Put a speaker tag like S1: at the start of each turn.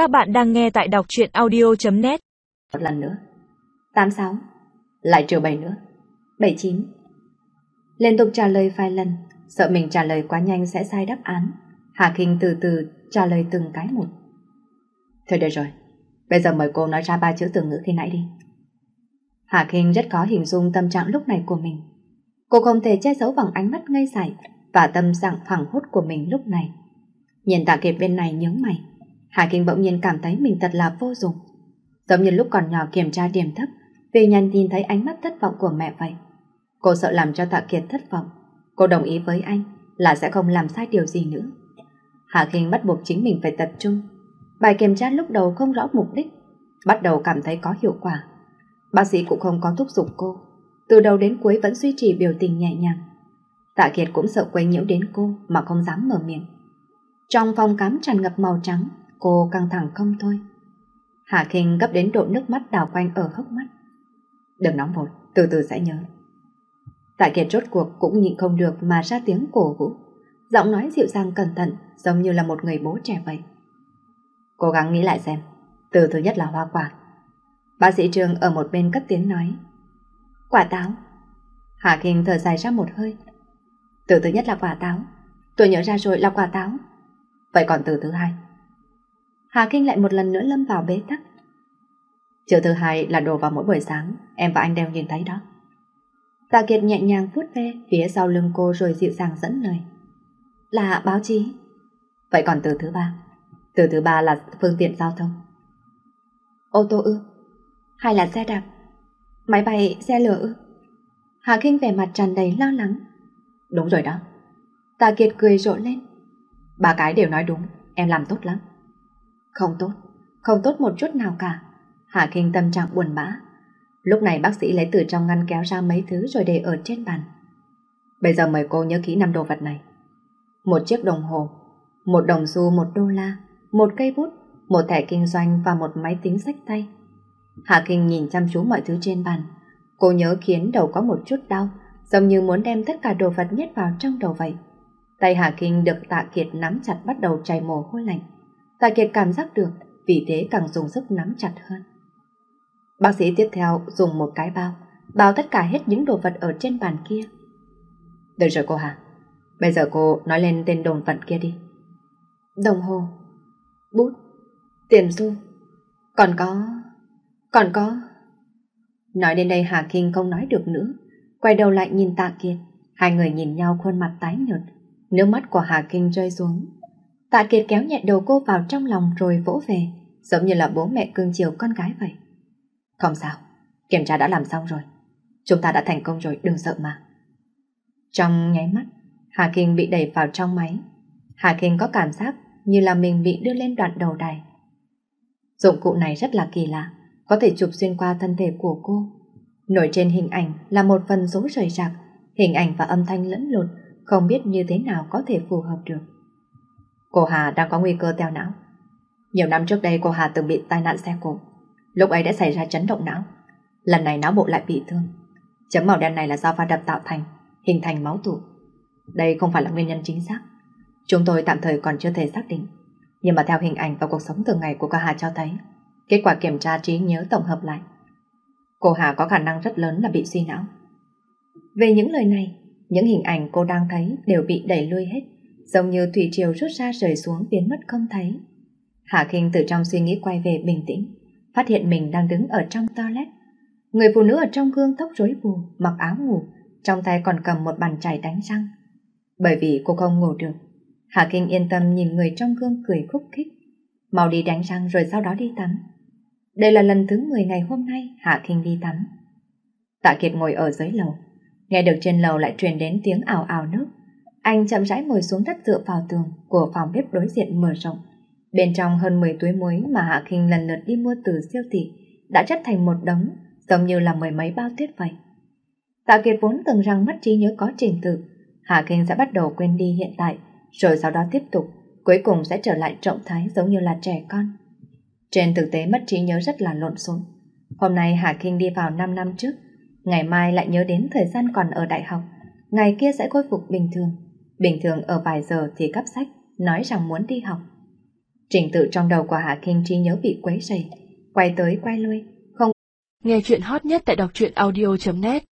S1: Các bạn đang nghe tại đọc chuyện audio.net
S2: Một lần nữa. 86 Lại trừ 7 nữa. 79 Liên tục trả lời vài lần, Sợ mình trả lời quá nhanh sẽ sai đáp án. Hà Kinh từ từ trả lời từng cái một. Thôi được rồi, Bây giờ mời cô nói ra ba chữ từ ngữ khi nãy đi. Hà Kinh rất khó hình dung tâm trạng lúc này của mình. Cô không thể che giấu bằng ánh mắt ngây dại Và tâm trạng phẳng hốt của mình lúc này. Nhìn tạ kiệt bên này nhớ mày. Hà Kinh bỗng nhiên cảm thấy mình thật là vô dụng. Giống như lúc còn nhỏ kiểm tra điểm thấp, về nhà nhìn thấy ánh mắt thất vọng của mẹ vậy. Cô sợ làm cho Tạ Kiệt thất vọng. Cô đồng ý với anh là sẽ không làm sai điều gì nữa. Hà Kinh bắt buộc chính mình phải tập trung. Bài kiểm tra lúc đầu không rõ mục đích, bắt đầu cảm thấy có hiệu quả. Bác sĩ cũng không có thúc giục cô. Từ đầu đến cuối vẫn duy trì biểu tình nhẹ nhàng. Tạ Kiệt cũng sợ quấy nhiễu đến cô mà không dám mở miệng. Trong phòng cám tràn ngập màu trắng, Cô căng thẳng không thôi. Hạ Kinh gấp đến độ nước mắt đào quanh ở hốc mắt. Đừng nóng vội, từ từ sẽ nhớ. Tại kiệt rốt cuộc cũng nhịn không được mà ra tiếng cổ vũ. Giọng nói dịu dàng cẩn thận giống như là một người bố trẻ vậy. Cố gắng nghĩ lại xem, từ thứ nhất là hoa quả. Bác sĩ Trương ở một bên cất tiếng nói. Quả táo. Hạ Kinh thở dài ra một hơi. Từ thứ nhất là quả táo. Tôi nhớ ra rồi là quả táo. Vậy còn từ thứ hai? Hà Kinh lại một lần nữa lâm vào bế tắc. Chiều thứ hai là đồ vào mỗi buổi sáng, em và anh đều nhìn thấy đó. Tạ Kiệt nhẹ nhàng vuốt ve phía sau lưng cô rồi dịu dàng dẫn lời. Là báo chí. Vậy còn từ thứ ba? Từ thứ ba là phương tiện giao thông. Ô tô ư? Hay là xe đạp? Máy bay, xe lửa ư? Hà Kinh vẻ mặt tràn đầy lo lắng. Đúng rồi đó. Tạ Kiệt cười rộ lên. Ba cái đều nói đúng, em làm tốt lắm. Không tốt, không tốt một chút nào cả. Hạ Kinh tâm trạng buồn bã. Lúc này bác sĩ lấy từ trong ngăn kéo ra mấy thứ rồi để ở trên bàn. Bây giờ mời cô nhớ kỹ năm đồ vật này. Một chiếc đồng hồ, một đồng xu một đô la, một cây bút, một thẻ kinh doanh và một máy tính sách tay. Hạ Kinh nhìn chăm chú mọi thứ trên bàn. Cô nhớ khiến đầu có một chút đau, giống như muốn đem tất cả đồ vật nhét vào trong đầu vậy. Tay Hà Kinh được Tạ Kiệt nắm chặt bắt đầu chảy mồ hôi lạnh. Tạ Kiệt cảm giác được, vì thế càng dùng sức nắm chặt hơn. Bác sĩ tiếp theo dùng một cái bao, bao tất cả hết những đồ vật ở trên bàn kia. Được rồi cô Hà, bây giờ cô nói lên tên đồn vật kia đi. Đồng hồ, bút, tiền xu, còn có... còn có... Nói đến đây Hà Kinh không nói được nữa, quay đầu lại nhìn Tạ Kiệt. Hai người nhìn nhau khuôn mặt tái nhợt, nước mắt của Hà Kinh rơi xuống, Tạ Kiệt kéo nhẹ đầu cô vào trong lòng rồi vỗ về, giống như là bố mẹ cưng chiều con gái vậy. Không sao, kiểm tra đã làm xong rồi. Chúng ta đã thành công rồi, đừng sợ mà. Trong nháy mắt, Hà Kinh bị đẩy vào trong máy. Hà Kinh có cảm giác như là mình bị đưa lên đoạn đầu đài. Dụng cụ này rất là kỳ lạ, có thể chụp xuyên qua thân thể của cô. Nổi trên hình ảnh là một phần số rời rạc, hình ảnh và âm thanh lẫn lộn, không biết như thế nào có thể phù hợp được. Cô Hà đang có nguy cơ teo não. Nhiều năm trước đây cô Hà từng bị tai nạn xe cộ. Lúc ấy đã xảy ra chấn động não. Lần này não bộ lại bị thương. Chấm màu đen này là do va đập tạo thành, hình thành máu tụ. Đây không phải là nguyên nhân chính xác. Chúng tôi tạm thời còn chưa thể xác định. Nhưng mà theo hình ảnh và cuộc sống thường ngày của cô Hà cho thấy, kết quả kiểm tra trí nhớ tổng hợp lại. Cô Hà có khả năng rất lớn là bị suy não. Về những lời này, những hình ảnh cô đang thấy đều bị đẩy lui hết giống như thủy triều rút ra rời xuống biến mất không thấy. Hạ Kinh từ trong suy nghĩ quay về bình tĩnh, phát hiện mình đang đứng ở trong toilet. Người phụ nữ ở trong gương tóc rối bù, mặc áo ngủ, trong tay còn cầm một bàn chải đánh răng. Bởi vì cô không ngủ được, Hạ Kinh yên tâm nhìn người trong gương cười khúc khích. Mau đi đánh răng rồi sau đó đi tắm. Đây là lần thứ 10 ngày hôm nay Hạ Kinh đi tắm. Tạ Kiệt ngồi ở dưới lầu, nghe được trên lầu lại truyền đến tiếng ảo ảo nước. Anh chậm rãi ngồi xuống đất dựa vào tường của phòng bếp đối diện mở rộng. Bên trong hơn 10 túi muối mà Hạ Kinh lần lượt đi mua từ siêu thị đã chất thành một đống, giống như là mười mấy bao tuyết vậy. Tạ Kiệt vốn từng rằng mất trí nhớ có trình tự, Hạ Kinh sẽ bắt đầu quên đi hiện tại, rồi sau đó tiếp tục, cuối cùng sẽ trở lại trọng thái giống như là trẻ con. Trên thực tế mất trí nhớ rất là lộn xộn. Hôm nay Hà Kinh đi vào 5 năm trước, ngày mai lại nhớ đến thời gian còn ở đại học, ngày kia sẽ khôi phục bình thường. Bình thường ở vài giờ thì cấp sách, nói rằng muốn đi học. Trình tự trong đầu của Hà Kinh trí nhớ bị quấy rầy, quay tới quay lui, không.
S3: Nghe chuyện hot nhất tại đọc truyện audio.net